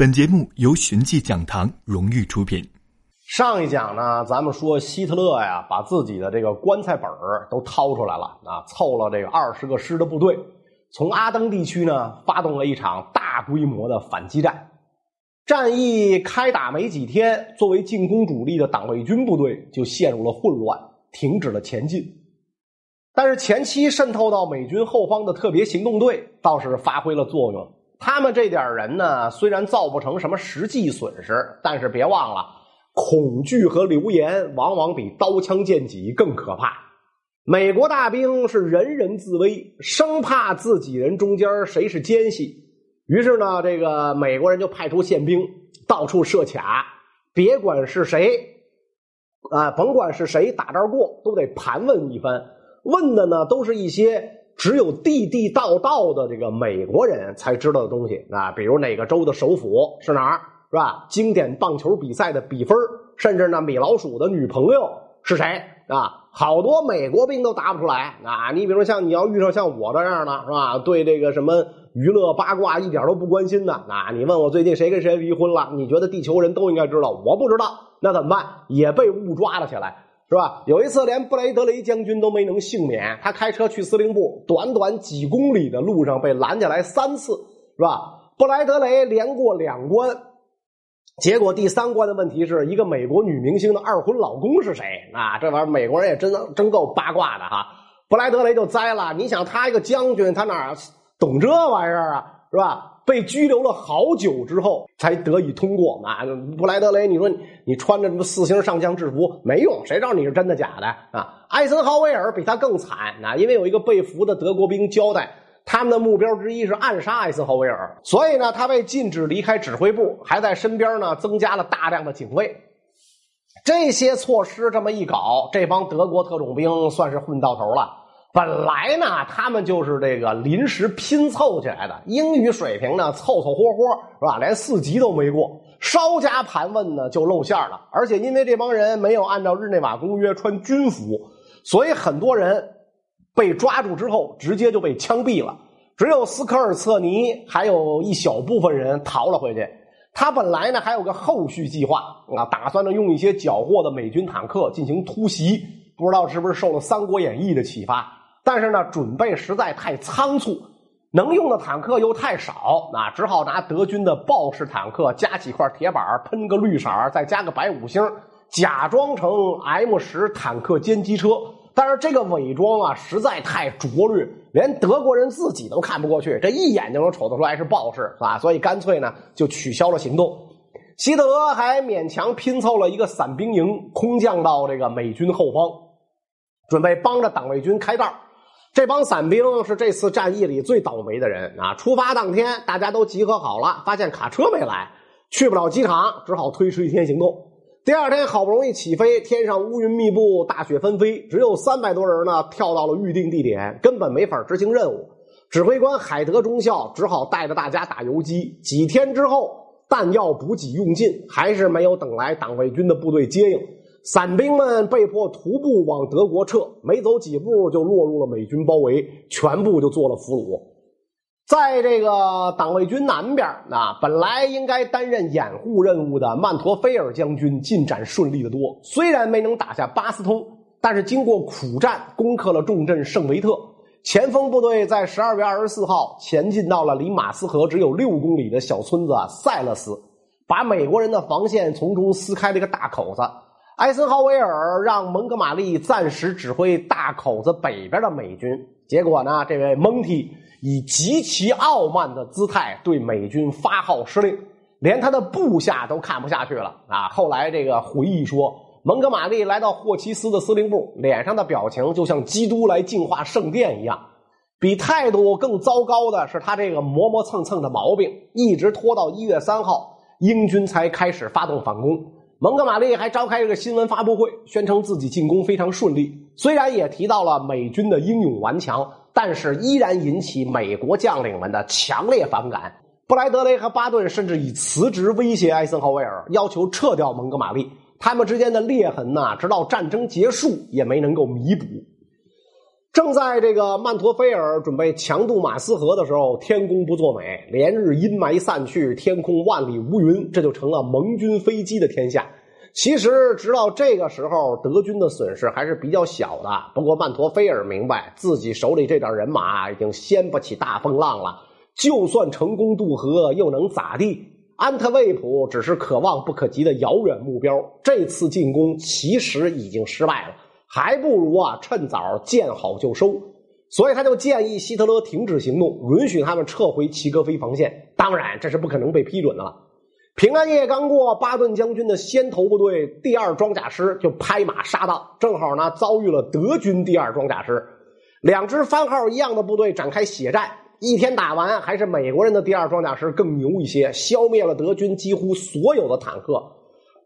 本节目由寻迹讲堂荣誉出品。上一讲呢，咱们说希特勒呀，把自己的这个棺材本儿都掏出来了啊，凑了这个二十个师的部队，从阿登地区呢发动了一场大规模的反击战。战役开打没几天，作为进攻主力的党卫军部队就陷入了混乱，停止了前进。但是前期渗透到美军后方的特别行动队倒是发挥了作用。他们这点人呢，虽然造不成什么实际损失，但是别忘了，恐惧和流言往往比刀枪剑戟更可怕。美国大兵是人人自危，生怕自己人中间谁是奸细，于是呢，这个美国人就派出宪兵到处设卡，别管是谁，啊，甭管是谁打这儿过，都得盘问一番，问的呢都是一些。只有地地道道的这个美国人才知道的东西啊，比如哪个州的首府是哪儿，是吧？经典棒球比赛的比分，甚至呢，米老鼠的女朋友是谁啊？好多美国兵都答不出来啊！你比如像你要遇上像我这样的，是吧？对这个什么娱乐八卦一点都不关心的啊！你问我最近谁跟谁离婚了？你觉得地球人都应该知道？我不知道，那怎么办？也被误抓了起来。是吧？有一次连布雷德雷将军都没能幸免，他开车去司令部，短短几公里的路上被拦下来三次，是吧？布莱德雷连过两关，结果第三关的问题是一个美国女明星的二婚老公是谁？啊，这玩意儿美国人也真真够八卦的哈！布莱德雷就栽了，你想他一个将军，他哪懂这玩意儿啊？是吧？被拘留了好久之后，才得以通过啊！布莱德雷，你说你穿着什么四星上将制服没用，谁知道你是真的假的啊？艾森豪威尔比他更惨啊！因为有一个被俘的德国兵交代，他们的目标之一是暗杀艾森豪威尔，所以呢，他被禁止离开指挥部，还在身边呢增加了大量的警卫。这些措施这么一搞，这帮德国特种兵算是混到头了。本来呢，他们就是这个临时拼凑起来的，英语水平呢凑凑合合，是吧？连四级都没过，稍加盘问呢就露馅了。而且因为这帮人没有按照日内瓦公约穿军服，所以很多人被抓住之后直接就被枪毙了。只有斯科尔策尼还有一小部分人逃了回去。他本来呢还有个后续计划啊，打算呢用一些缴获的美军坦克进行突袭，不知道是不是受了《三国演义》的启发。但是呢，准备实在太仓促，能用的坦克又太少，啊只好拿德军的豹式坦克加几块铁板，喷个绿色再加个白五星，假装成 M 十坦克歼击车。但是这个伪装啊，实在太拙劣，连德国人自己都看不过去，这一眼就能瞅得出来是豹式，啊？所以干脆呢，就取消了行动。希特勒还勉强拼凑了一个伞兵营，空降到这个美军后方，准备帮着党卫军开道。这帮伞兵是这次战役里最倒霉的人啊！出发当天，大家都集合好了，发现卡车没来，去不了机场，只好推迟一天行动。第二天好不容易起飞，天上乌云密布，大雪纷飞，只有三百多人呢，跳到了预定地点，根本没法执行任务。指挥官海德中校只好带着大家打游击。几天之后，弹药补给用尽，还是没有等来党卫军的部队接应。伞兵们被迫徒步往德国撤，没走几步就落入了美军包围，全部就做了俘虏。在这个党卫军南边，那本来应该担任掩护任务的曼陀菲尔将军进展顺利的多，虽然没能打下巴斯通，但是经过苦战，攻克了重镇圣维特。前锋部队在十二月二十四号前进到了离马斯河只有六公里的小村子塞勒斯，把美国人的防线从中撕开了一个大口子。艾森豪威尔让蒙哥马利暂时指挥大口子北边的美军，结果呢，这位蒙蒂以极其傲慢的姿态对美军发号施令，连他的部下都看不下去了啊！后来这个回忆说，蒙哥马利来到霍奇斯的司令部，脸上的表情就像基督来净化圣殿一样。比态度更糟糕的是，他这个磨磨蹭蹭的毛病，一直拖到一月三号，英军才开始发动反攻。蒙哥马利还召开一个新闻发布会，宣称自己进攻非常顺利。虽然也提到了美军的英勇顽强，但是依然引起美国将领们的强烈反感。布莱德雷和巴顿甚至以辞职威胁艾森豪威尔，要求撤掉蒙哥马利。他们之间的裂痕呐，直到战争结束也没能够弥补。正在这个曼陀菲尔准备强渡马斯河的时候，天公不作美，连日阴霾散去，天空万里无云，这就成了盟军飞机的天下。其实，直到这个时候，德军的损失还是比较小的。不过，曼陀菲尔明白自己手里这点人马已经掀不起大风浪了。就算成功渡河，又能咋地？安特卫普只是可望不可及的遥远目标。这次进攻其实已经失败了，还不如啊趁早见好就收。所以，他就建议希特勒停止行动，允许他们撤回齐格菲防线。当然，这是不可能被批准的了。平安夜刚过，巴顿将军的先头部队第二装甲师就拍马杀到，正好呢遭遇了德军第二装甲师，两支番号一样的部队展开血战，一天打完，还是美国人的第二装甲师更牛一些，消灭了德军几乎所有的坦克。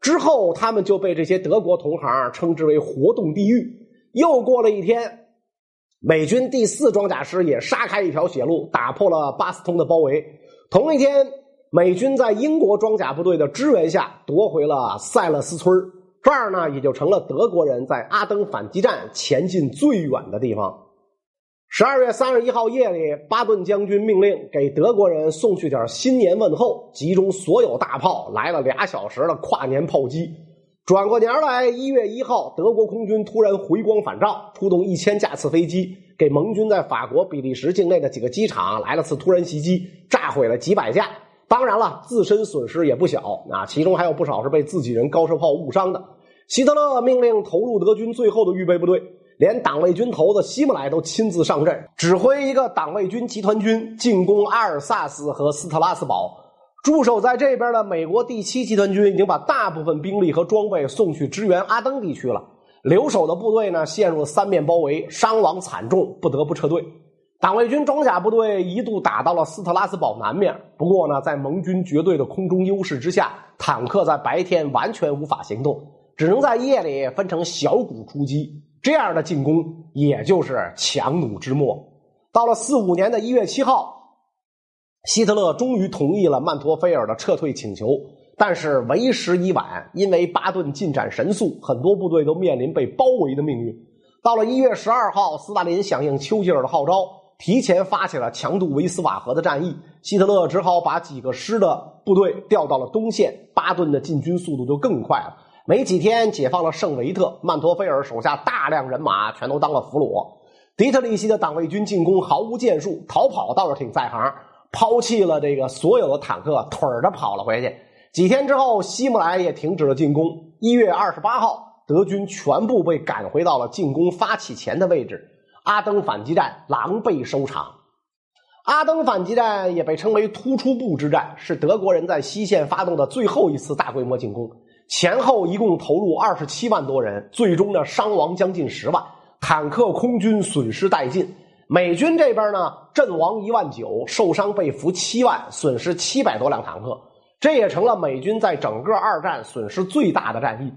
之后，他们就被这些德国同行称之为“活动地狱”。又过了一天，美军第四装甲师也杀开一条血路，打破了巴斯通的包围。同一天。美军在英国装甲部队的支援下夺回了塞勒斯村这儿呢也就成了德国人在阿登反击战前进最远的地方。十二月三十一号夜里，巴顿将军命令给德国人送去点新年问候，集中所有大炮，来了俩小时的跨年炮击。转过年来，一月一号，德国空军突然回光返照，出动一千架次飞机，给盟军在法国、比利时境内的几个机场来了次突然袭击，炸毁了几百架。当然了，自身损失也不小啊，其中还有不少是被自己人高射炮误伤的。希特勒命令投入德军最后的预备部队，连党卫军头子希姆莱都亲自上阵，指挥一个党卫军集团军进攻阿尔萨斯和斯特拉斯堡。驻守在这边的美国第七集团军已经把大部分兵力和装备送去支援阿登地区了，留守的部队呢陷入三面包围，伤亡惨重，不得不撤退。党卫军装甲部队一度打到了斯特拉斯堡南面，不过呢，在盟军绝对的空中优势之下，坦克在白天完全无法行动，只能在夜里分成小股出击。这样的进攻也就是强弩之末。到了四五年的一月七号，希特勒终于同意了曼陀菲尔的撤退请求，但是为时已晚，因为巴顿进展神速，很多部队都面临被包围的命运。到了一月十二号，斯大林响应丘吉尔的号召。提前发起了强渡维斯瓦河的战役，希特勒只好把几个师的部队调到了东线，巴顿的进军速度就更快了。没几天，解放了圣维特，曼托菲尔手下大量人马全都当了俘虏。迪特里希的党卫军进攻毫无建树，逃跑倒是挺在行，抛弃了这个所有的坦克，腿着跑了回去。几天之后，希姆莱也停止了进攻。一月二十八号，德军全部被赶回到了进攻发起前的位置。阿登反击战狼狈收场。阿登反击战也被称为突出部之战，是德国人在西线发动的最后一次大规模进攻。前后一共投入二十七万多人，最终呢伤亡将近十万，坦克、空军损失殆尽。美军这边呢阵亡一万九，受伤被俘七万，损失七百多辆坦克，这也成了美军在整个二战损失最大的战役。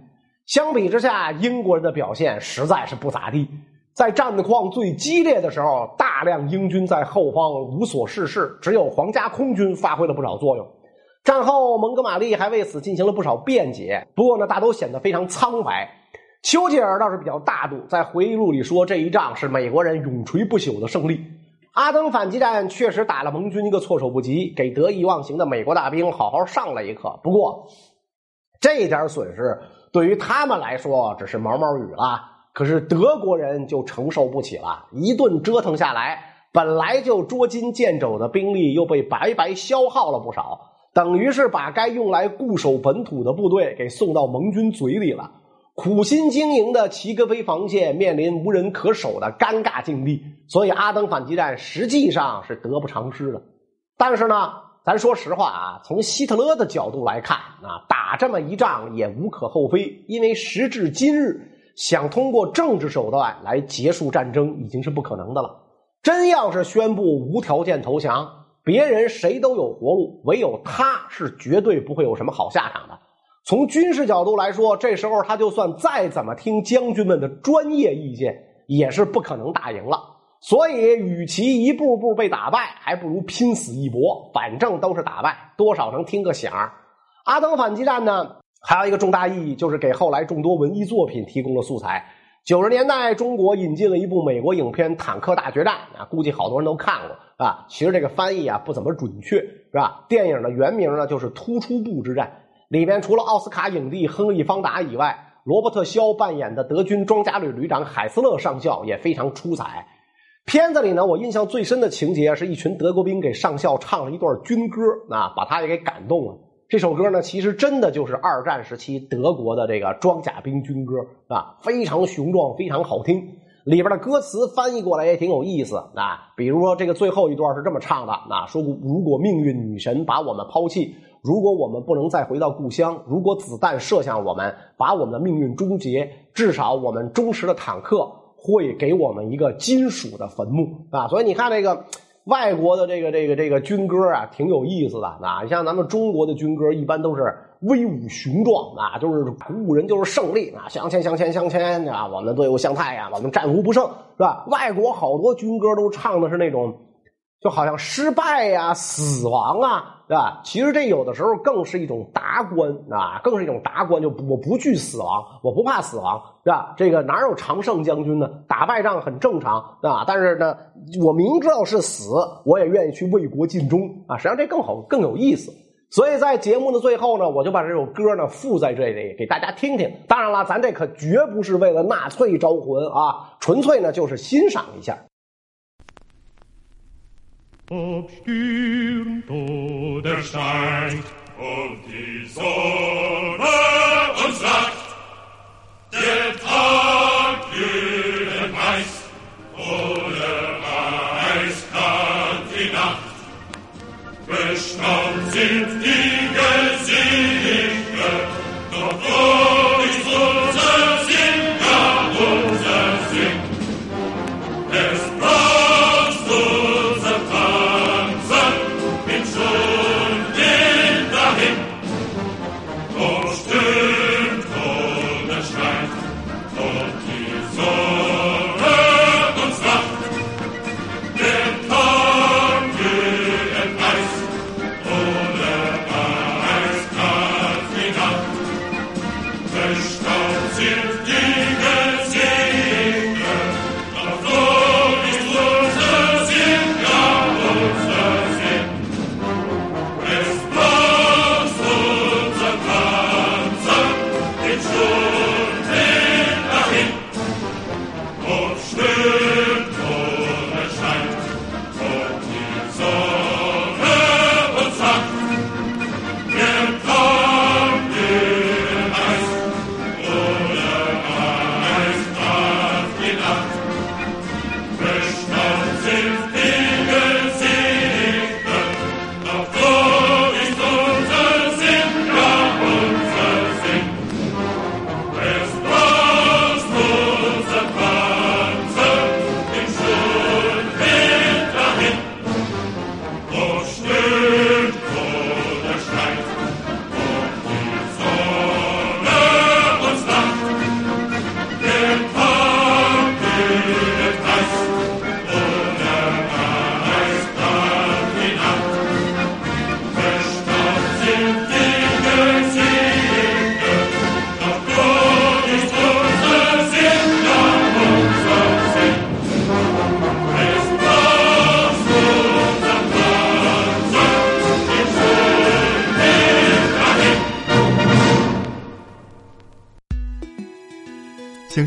相比之下，英国人的表现实在是不咋地。在战况最激烈的时候，大量英军在后方无所事事，只有皇家空军发挥了不少作用。战后，蒙哥马利还为此进行了不少辩解，不过呢，大都显得非常苍白。丘吉尔倒是比较大度，在回忆录里说，这一仗是美国人永垂不朽的胜利。阿登反击战确实打了盟军一个措手不及，给得意忘形的美国大兵好好上了一课。不过，这点损失对于他们来说只是毛毛雨了。可是德国人就承受不起了，一顿折腾下来，本来就捉襟见肘的兵力又被白白消耗了不少，等于是把该用来固守本土的部队给送到盟军嘴里了。苦心经营的齐格菲防线面临无人可守的尴尬境地，所以阿登反击战实际上是得不偿失的。但是呢，咱说实话啊，从希特勒的角度来看啊，打这么一仗也无可厚非，因为时至今日。想通过政治手段来结束战争已经是不可能的了。真要是宣布无条件投降，别人谁都有活路，唯有他是绝对不会有什么好下场的。从军事角度来说，这时候他就算再怎么听将军们的专业意见，也是不可能打赢了。所以，与其一步步被打败，还不如拼死一搏，反正都是打败，多少能听个响。阿登反击战呢？还有一个重大意义，就是给后来众多文艺作品提供了素材。九十年代，中国引进了一部美国影片《坦克大决战》啊，估计好多人都看过啊。其实这个翻译啊不怎么准确，是吧？电影的原名呢就是《突出部之战》，里面除了奥斯卡影帝亨利·方达以外，罗伯特·肖扮演的德军装甲旅旅长海斯勒上校也非常出彩。片子里呢，我印象最深的情节是一群德国兵给上校唱了一段军歌，啊，把他也给感动了。这首歌呢，其实真的就是二战时期德国的这个装甲兵军歌啊，非常雄壮，非常好听。里边的歌词翻译过来也挺有意思啊。比如说这个最后一段是这么唱的：啊，说如果命运女神把我们抛弃，如果我们不能再回到故乡，如果子弹射向我们，把我们的命运终结，至少我们忠实的坦克会给我们一个金属的坟墓啊。所以你看这个。外国的这个这个这个军歌啊，挺有意思的啊。你像咱们中国的军歌，一般都是威武雄壮啊，就是鼓舞人，就是胜利啊，向前向前向前啊，我们队伍向太阳，我们战无不胜，是吧？外国好多军歌都唱的是那种。就好像失败呀、死亡啊，对吧？其实这有的时候更是一种达观啊，更是一种达观。就我不惧死亡，我不怕死亡，对吧？这个哪有常胜将军呢？打败仗很正常啊。但是呢，我明知道是死，我也愿意去为国尽忠啊。实际上这更好、更有意思。所以在节目的最后呢，我就把这首歌呢附在这里给大家听听。当然了，咱这可绝不是为了纳粹招魂啊，纯粹呢就是欣赏一下。Ob stürmt oder schneit, ob die Sonne uns lacht, der Tag